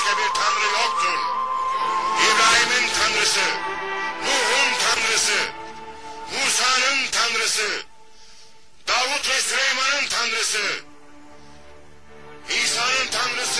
başka bir tanrı yoktur. İbrahim'in tanrısı, Nuh'un tanrısı, Musa'nın tanrısı, Davut ve Süleyman'ın tanrısı, İsa'nın tanrısı,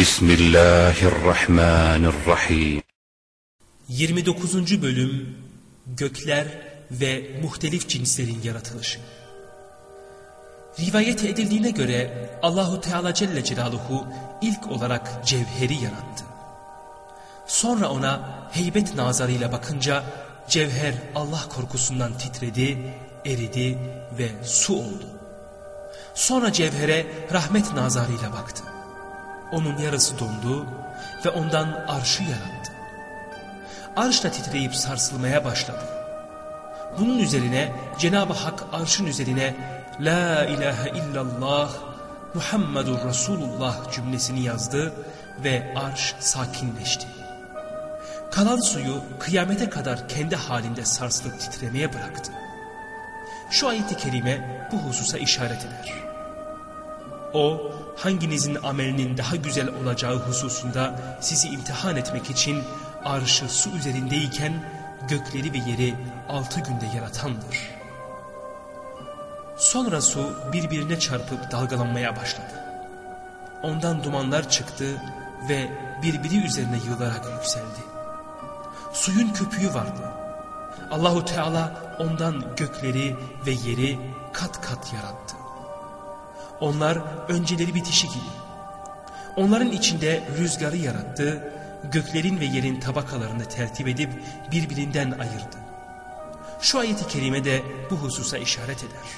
بسم الله الرحمن الرحيم 29. Bölüm Gökler ve Muhtelif Cinslerin Yaratılışı Rivayet edildiğine göre Allahu Teala Celle Celaluhu ilk olarak cevheri yarattı. Sonra ona heybet nazarıyla bakınca cevher Allah korkusundan titredi, eridi ve su oldu. Sonra cevhere rahmet nazarıyla baktı. Onun yarısı dondu ve ondan arşı yarattı. Arş da titreyip sarsılmaya başladı. Bunun üzerine Cenab-ı Hak arşın üzerine La ilahe illallah Muhammedur Resulullah cümlesini yazdı ve arş sakinleşti. Kalan suyu kıyamete kadar kendi halinde sarsılıp titremeye bıraktı. Şu ayet-i kerime bu hususa işaret eder. O hanginizin amelinin daha güzel olacağı hususunda sizi imtihan etmek için arşı su üzerindeyken gökleri ve yeri altı günde yaratandır. Sonra su birbirine çarpıp dalgalanmaya başladı. Ondan dumanlar çıktı ve birbiri üzerine yığılarak yükseldi. Suyun köpüğü vardı. Allahu Teala ondan gökleri ve yeri kat kat yarattı. Onlar önceleri bitişi gibi. Onların içinde rüzgarı yarattı, göklerin ve yerin tabakalarını tertip edip birbirinden ayırdı. Şu ayeti kerime de bu hususa işaret eder.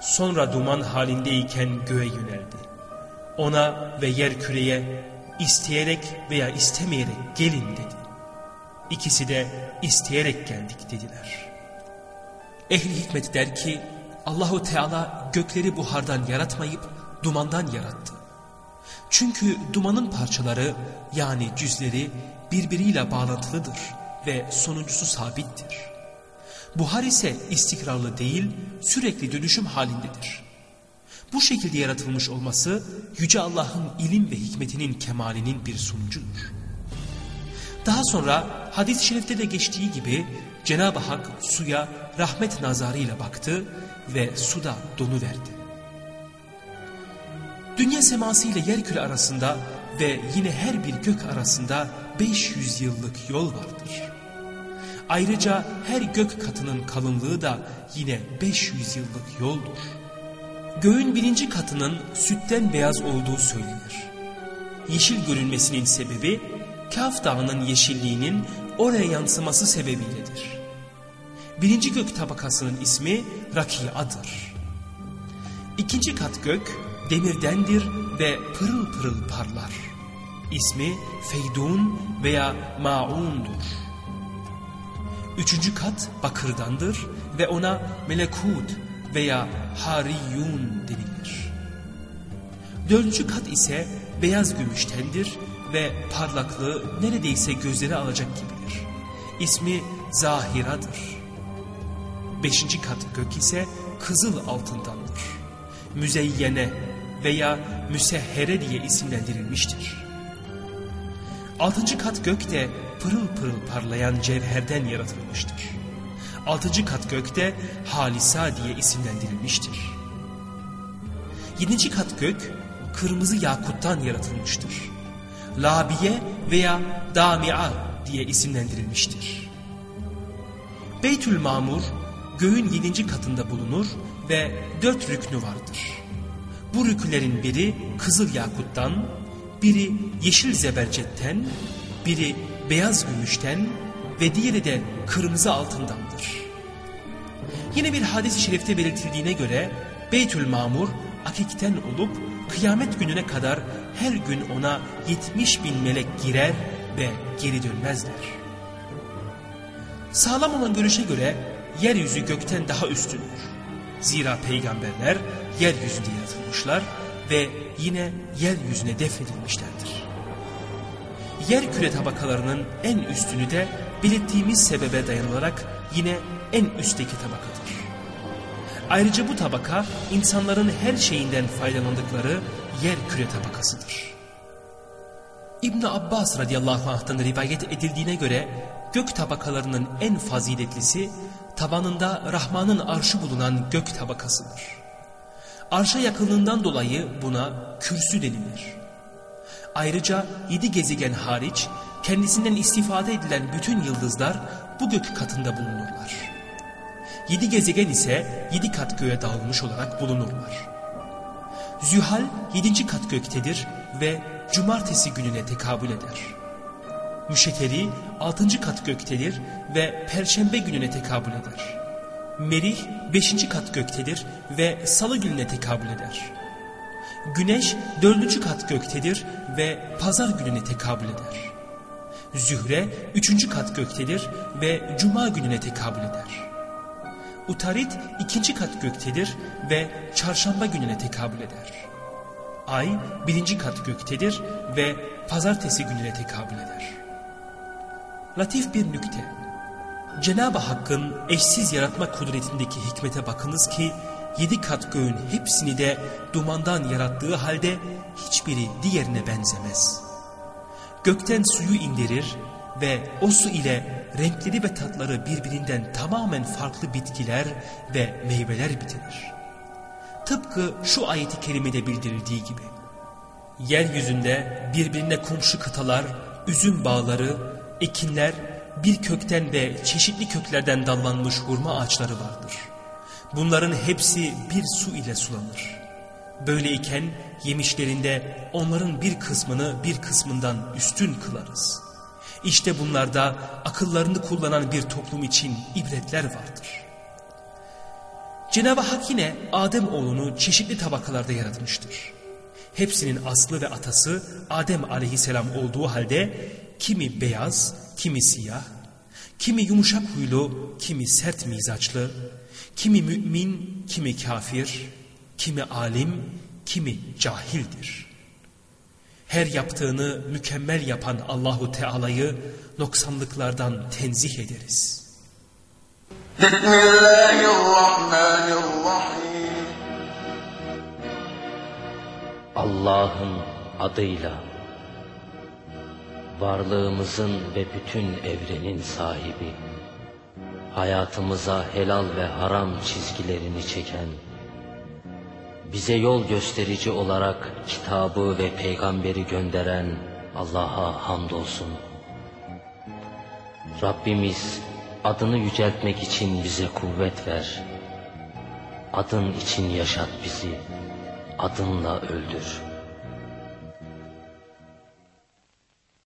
Sonra duman halindeyken göğe yöneldi. Ona ve yer küreye isteyerek veya istemeyerek gelin dedi. İkisi de isteyerek geldik dediler. Ehli hikmet der ki Allahu Teala gökleri buhardan yaratmayıp dumandan yarattı. Çünkü dumanın parçaları yani cüzleri birbiriyle bağlantılıdır ve sonuncusu sabittir. Buhar ise istikrarlı değil sürekli dönüşüm halindedir. Bu şekilde yaratılmış olması Yüce Allah'ın ilim ve hikmetinin kemalinin bir sonucudur. Daha sonra hadis-i şerifte de geçtiği gibi Cenab-ı Hak suya rahmet nazarıyla baktı ve suda donu verdi. Dünya seması ile yerküre arasında ve yine her bir gök arasında 500 yıllık yol vardır. Ayrıca her gök katının kalınlığı da yine 500 yıllık yoldur. Göğün birinci katının sütten beyaz olduğu söylenir. Yeşil görünmesinin sebebi Kaf Dağı'nın yeşilliğinin oraya yansıması sebebiyledir. Birinci gök tabakasının ismi Rakia'dır. İkinci kat gök demirdendir ve pırıl pırıl parlar. İsmi Feydun veya Maun'dur. Üçüncü kat bakırdandır ve ona Melekut veya Hariyun denilir. Dördüncü kat ise beyaz gümüştendir ve parlaklığı neredeyse gözleri alacak gibidir. İsmi Zahira'dır. Beşinci kat gök ise kızıl altındandır. Müzeyyene veya müsehhere diye isimlendirilmiştir. Altıncı kat gök de pırıl pırıl parlayan cevherden yaratılmıştır. Altıncı kat gök de Halisa diye isimlendirilmiştir. Yedinci kat gök kırmızı yakuttan yaratılmıştır. Labiye veya Damia diye isimlendirilmiştir. Beytül Mamur göğün yedinci katında bulunur ve dört rüknü vardır. Bu rükünlerin biri kızıl yakuttan, biri yeşil zebercetten, biri beyaz gümüşten ve diğeri de kırmızı altındandır. Yine bir hadis-i şerifte belirtildiğine göre Beytül Mamur akikten olup kıyamet gününe kadar her gün ona 70 bin melek girer ve geri dönmezler. Sağlam olan görüşe göre yeryüzü gökten daha üstündür. Zira peygamberler yeryüzünde yaratılmışlar ve yine yeryüzüne defnedilmişlerdir. Yer küre tabakalarının en üstünü de belirttiğimiz sebebe dayanılarak yine en üstteki tabakadır. Ayrıca bu tabaka insanların her şeyinden faydalandıkları yer küre tabakasıdır. İbn Abbas radıyallahu anh'tan rivayet edildiğine göre gök tabakalarının en faziletlisi tabanında Rahman'ın arşı bulunan gök tabakasıdır. Arşa yakınlığından dolayı buna kürsü denilir. Ayrıca yedi gezegen hariç kendisinden istifade edilen bütün yıldızlar bu gök katında bulunurlar. Yedi gezegen ise yedi kat göğe dağılmış olarak bulunurlar. Zühal yedinci kat göktedir ve cumartesi gününe tekabül eder. Müşekeri altıncı kat göktedir ve perşembe gününe tekabül eder. Merih beşinci kat göktedir ve salı gününe tekabül eder. Güneş dördüncü kat göktedir ve pazar gününe tekabül eder. Zühre üçüncü kat göktedir ve cuma gününe tekabül eder. Utarit ikinci kat göktedir ve çarşamba gününe tekabül eder. Ay birinci kat göktedir ve pazartesi gününe tekabül eder. Latif bir nükte. Cenab-ı Hakk'ın eşsiz yaratma kudretindeki hikmete bakınız ki yedi kat göğün hepsini de dumandan yarattığı halde hiçbiri diğerine benzemez. Gökten suyu indirir ve o su ile renkleri ve tatları birbirinden tamamen farklı bitkiler ve meyveler bitirir. Tıpkı şu ayeti kerimede bildirildiği gibi. Yeryüzünde birbirine komşu kıtalar, üzüm bağları, ekinler, bir kökten ve çeşitli köklerden dallanmış hurma ağaçları vardır. Bunların hepsi bir su ile sulanır. Böyleyken yemişlerinde onların bir kısmını bir kısmından üstün kılarız. İşte bunlarda akıllarını kullanan bir toplum için ibretler vardır. Cenab-ı Hak yine Adem oğlunu çeşitli tabakalarda yaratmıştır. Hepsinin aslı ve atası Adem aleyhisselam olduğu halde kimi beyaz, kimi siyah, kimi yumuşak huylu, kimi sert mizaçlı, kimi mümin, kimi kafir, kimi alim, kimi cahildir. Her yaptığını mükemmel yapan Allahu Teala'yı noksanlıklardan tenzih ederiz. Allah'ın adıyla varlığımızın ve bütün evrenin sahibi hayatımıza helal ve haram çizgilerini çeken bize yol gösterici olarak kitabı ve peygamberi gönderen Allah'a hamdolsun. Rabbimiz adını yüceltmek için bize kuvvet ver. Adın için yaşat bizi, adınla öldür.''